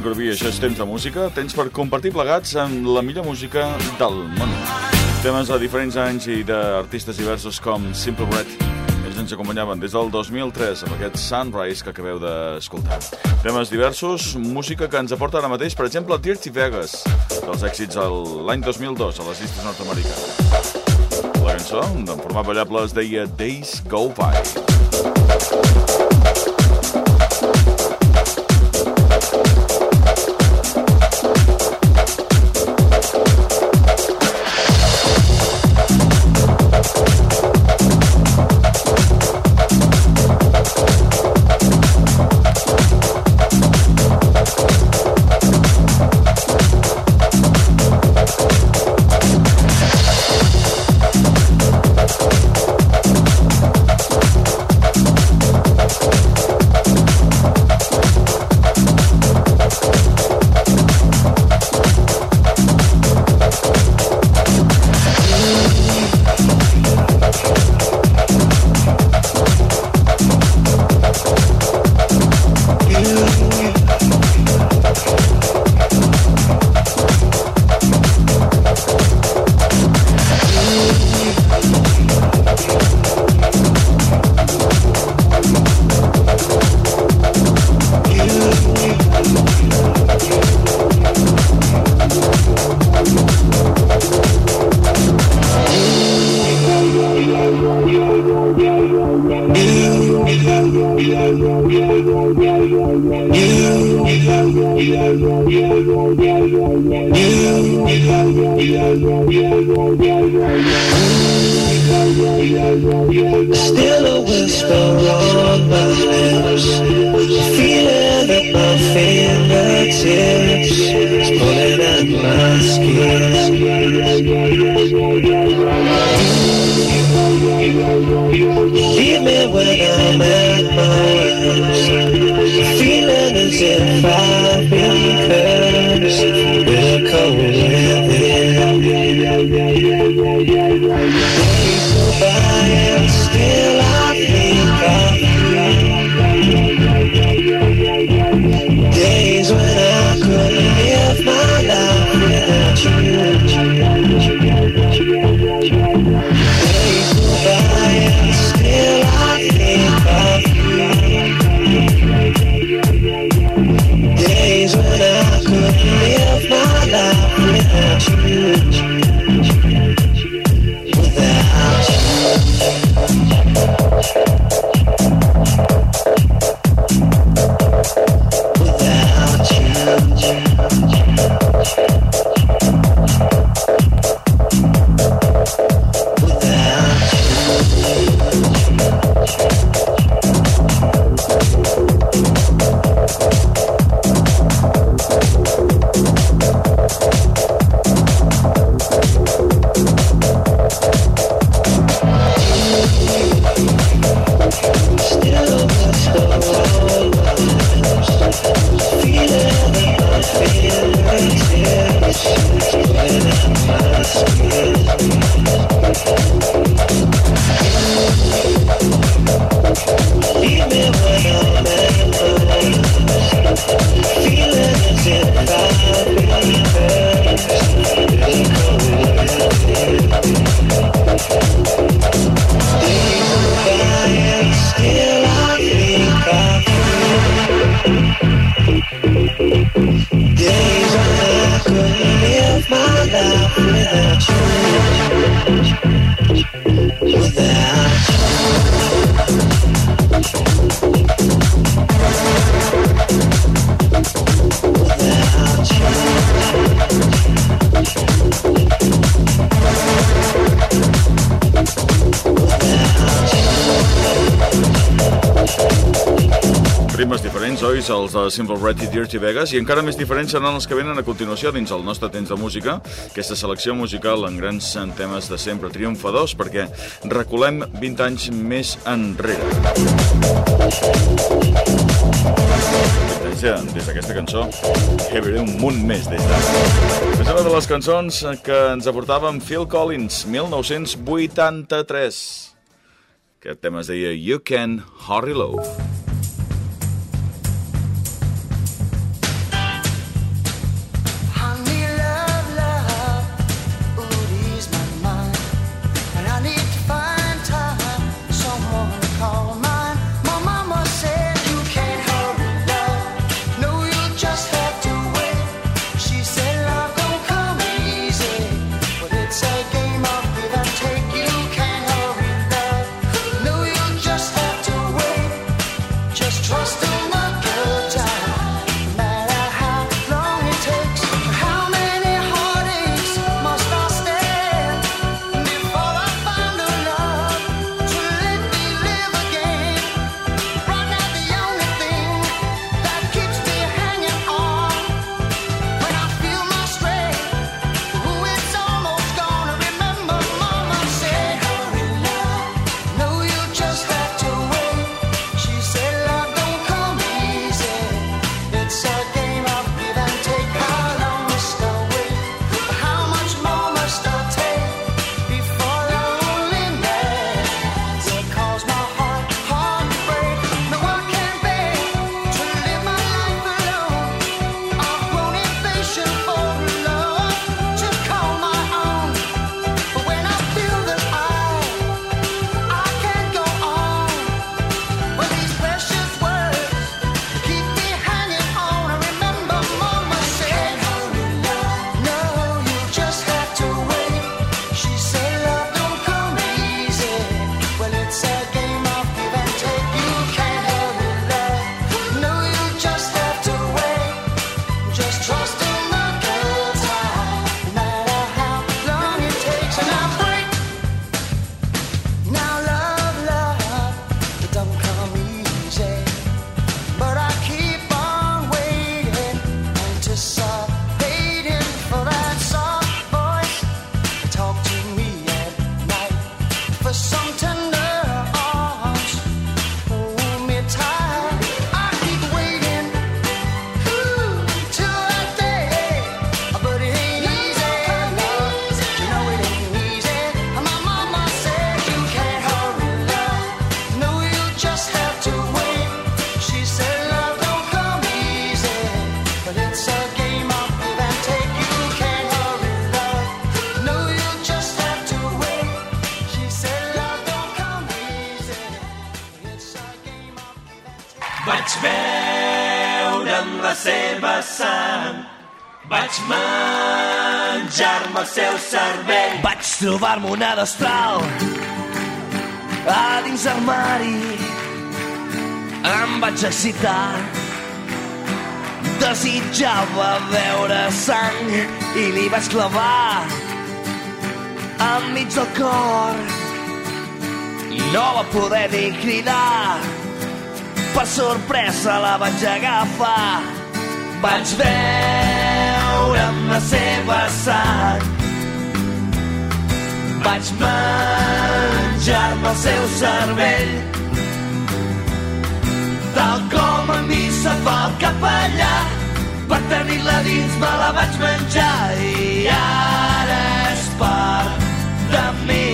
Corbí, això és temps de música, temps per compartir plegats amb la millor música del món. Temes de diferents anys i d'artistes diversos com Simple Red. Ells ens acompanyaven des del 2003 amb aquest Sunrise que acabeu d'escoltar. Temes diversos, música que ens aporta ara mateix, per exemple, Dirty Vegas, dels èxits l'any 2002 a les llistes nord-americanes. La cançó, en format ballable, es deia Days Go By. Still a whisper on my lips Feeling at my fingertips Pulling at my skin Leave me when I'm at my worst Feeling as if I've been cursed With cold within Days go by and still I Simple Red i Dirty Vegas, i encara més diferents seran els que venen a continuació dins el nostre temps de música, aquesta selecció musical en grans temes de sempre triomfadors, perquè recolem 20 anys més enrere. Des de- des d'aquesta cançó, que veuré un munt més des de... És una de les cançons que ens aportava Phil Collins, 1983. Aquest tema es deia You Can Hurry Love. Sang, vaig menjar-me el seu cervell. Vaig trobar-me una destral a dins armari. Em vaig excitar. Desitjava veure sang i li vaig clavar enmig del cor. No va poder ni cridar. Per sorpresa la vaig agafar. Vaig veure amb la seva sang. Vaig menjar-me el seu cervell. Tal com a se fa el capellà, per tenir-la dins me la vaig menjar i ara és part de mi.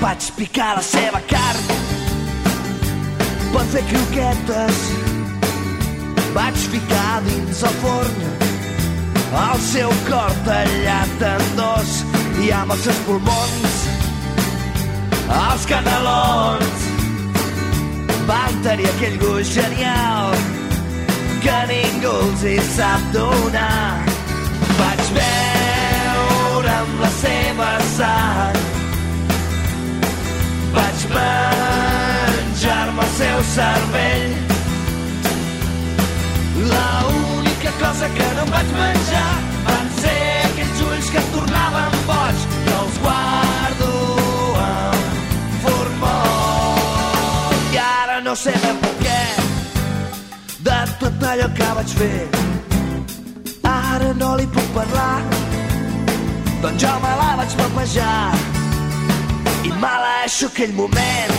Vaig picar la seva carn per fer croquetes. Vaig ficar dins el forn. El seu cor tallat en dos i amb els seus pulmons. Els canelons van tenir aquell gust genial que ningú els hi sap donar. Vaig veure amb la seva sang. Vaig menjar-me el seu cervell cosa que no em vaig menjar. Van ser aquells ulls que em tornaven boig. I els guardo amb formol. I ara no sé ben per què de tot allò que vaig fer. Ara no li puc parlar, doncs jo me la vaig papejar i maleixo aquell moment.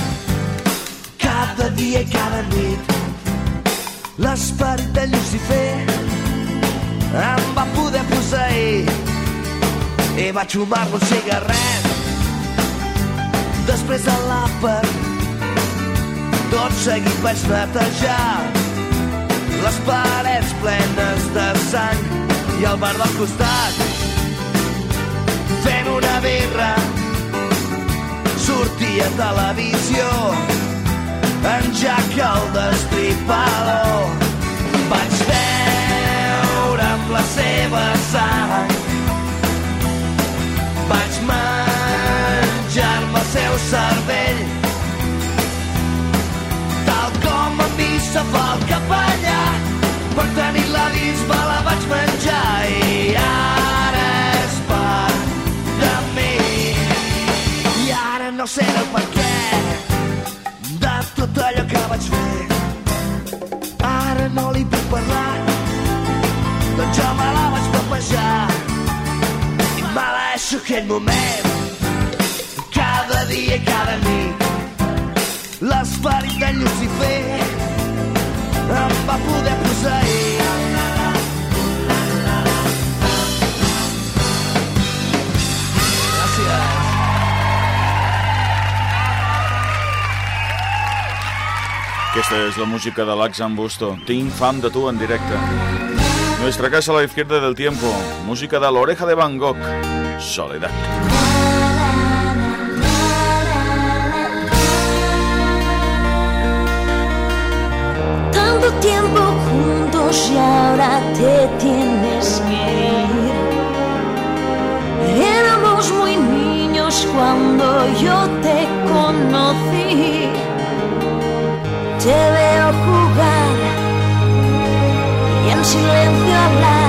Cada dia i cada nit. L'esperit de Lucifer em va poder posseir i vaig fumar-me un cigarret després de l'àpat tot seguit vaig netejar les parets plenes de sang i el bar del costat fent una birra sortia a televisió en Jack el destripador. Vaig la seva sang. Vaig menjar-me el seu cervell. Tal com a mi se fa el capellà, per me la vaig menjar i maleixo aquell moment cada dia i cada nit. L'esperit de Lucifer em va poder posseir. Aquesta és la música de l'Axan Busto. Tinc fam de tu en directe. Nuestra casa a la izquierda del tiempo. Música de l'oreja de Van Gogh. Soledad. Tanto tiempo juntos y ahora te tienes que ir. Éramos muy niños cuando yo te conocí. Te veo jugar y en silencio hablar.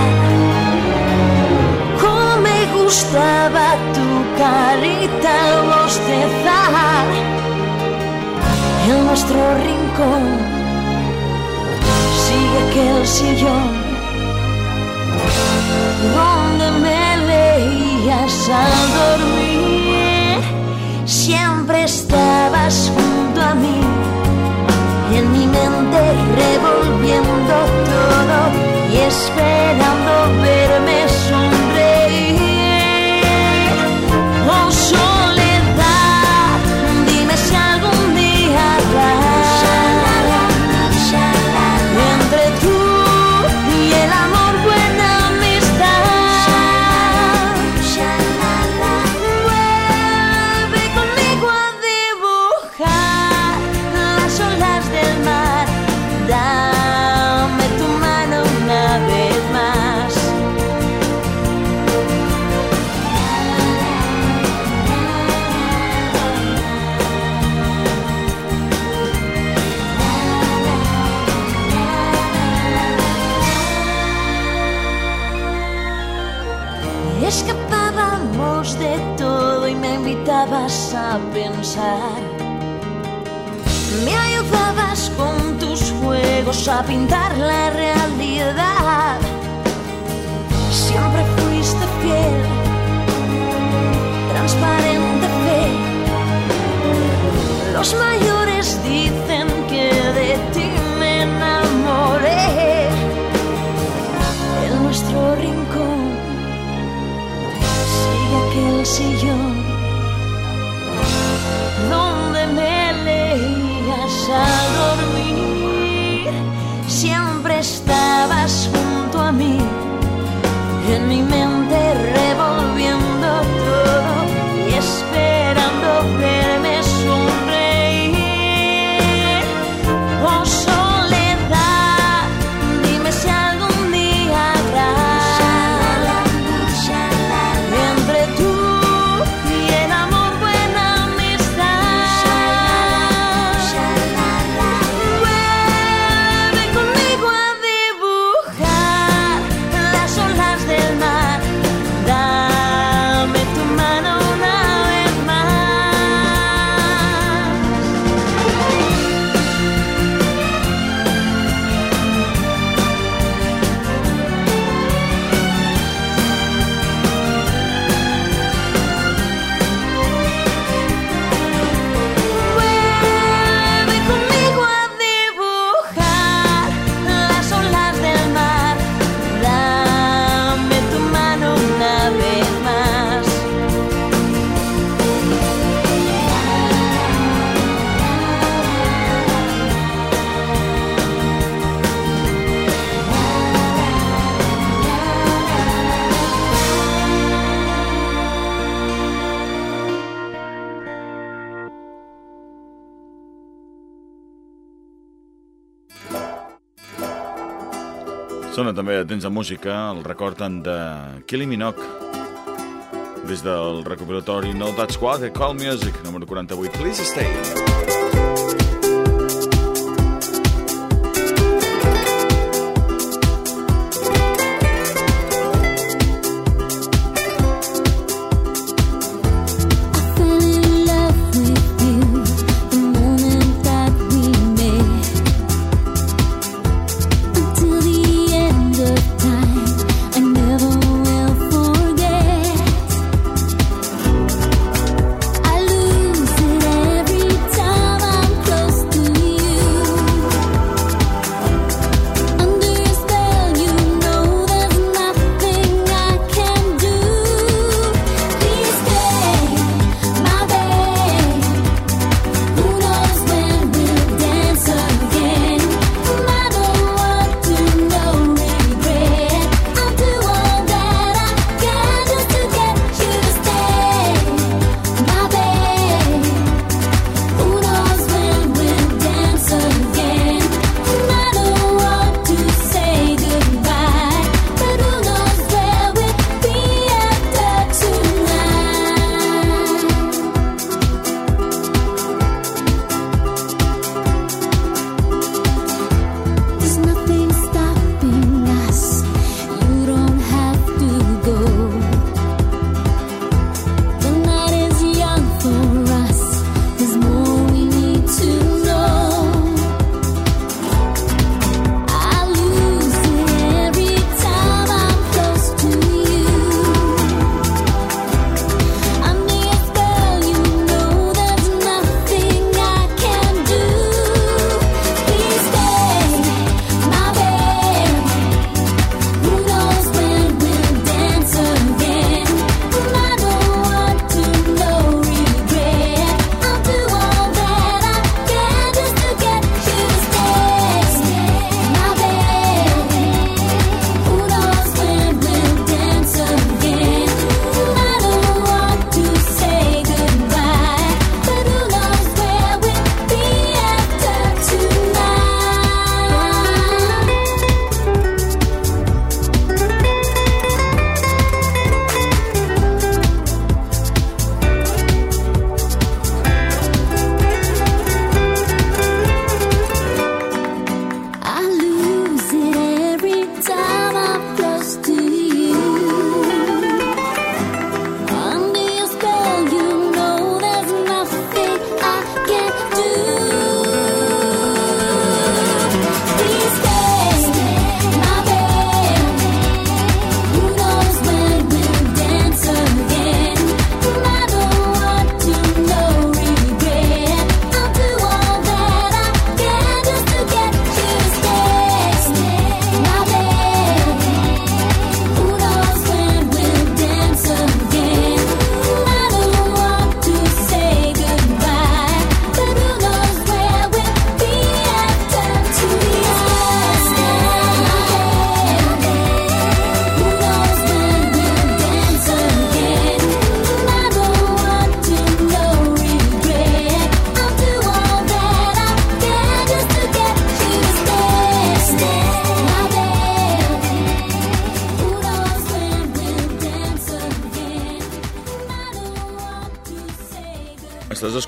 Gustaba tu carita al bostezar en nuestro rincón sigue aquel sillón donde me leías al dormir. Siempre estabas junto a mí en mi mente revolviendo todo y esperando verme a pensar. Me ayudabas con tus juegos a pintar la realidad. Siempre fuiste fiel, transparente fe. Los mayores dicen que de ti me enamoré. En nuestro rincón sigue aquel sillón al dormir. Siempre estabas junto a mí, en mi mente Sona també a temps de música, el recorden de Kylie Minogue des del recopilatori No That's What, de Call Music, número 48. Please stay.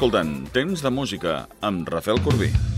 Escoltant Temps de Música amb Rafael Corbí.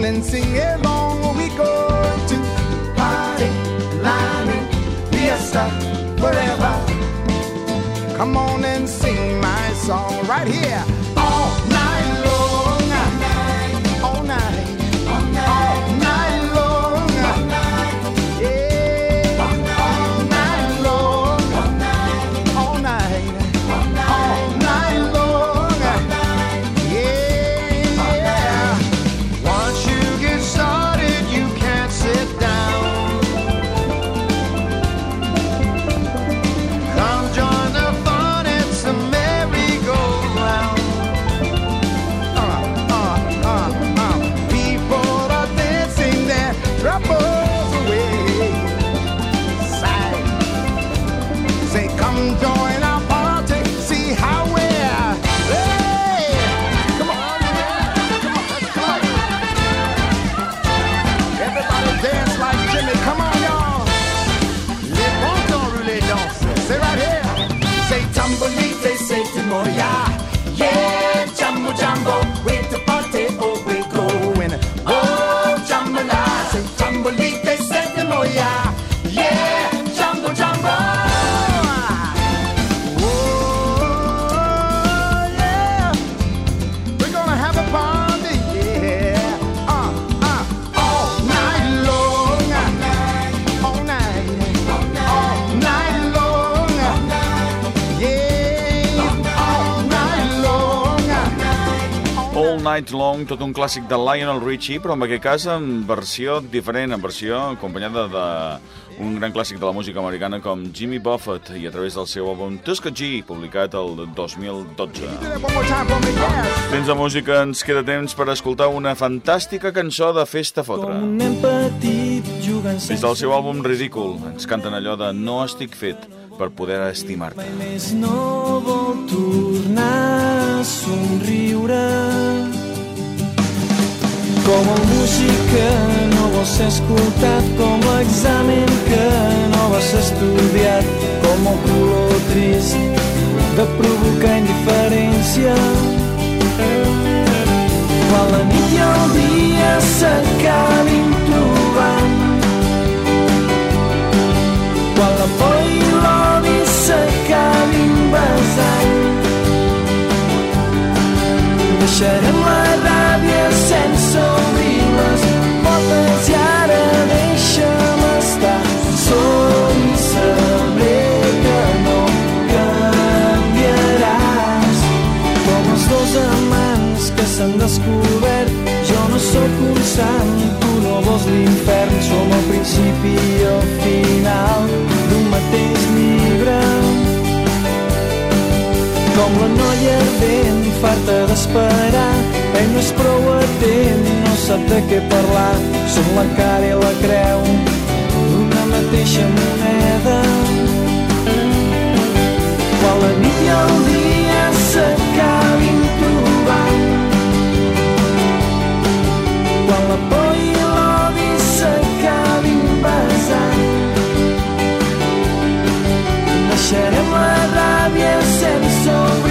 On and sing along. We go to party, lightning, fiesta, forever. Come on and sing my song right here. All night Night Long, tot un clàssic de Lionel Richie, però en aquest cas en versió diferent, en versió acompanyada de un gran clàssic de la música americana com Jimmy Buffett i a través del seu àlbum Tuskegee, publicat el 2012. Do that one more time for me, yes. Temps de música, ens queda temps per escoltar una fantàstica cançó de Festa Fotre. Des del seu àlbum Ridícul, ens canten allò de No estic fet per poder estimar-te. mai més no vol tornar a somriure. Com el músic que no vol ser escoltat, com l'examen que no va ser estudiat, com el color trist de provocar indiferència. Quan la nit i el dia s'acabin trobant quan la por i l'odi s'acabin besant. Deixarem la ràbia sense obrir les portes i ara deixa'm estar sol i sabré que no canviaràs com els dos amants que se'n descobert. Jo no sóc un sant, tu no vols l'infern. Som el principi i el final d'un mateix llibre. Com la noia ardent, farta d'esperar. Ell no és prou atent, no sap de què parlar. Som la cara i la creu d'una mateixa moneda. Quan la nit i el dia s'acabin trobant quan la por i l'odi s'acabin besant deixarem la ràbia sense obrir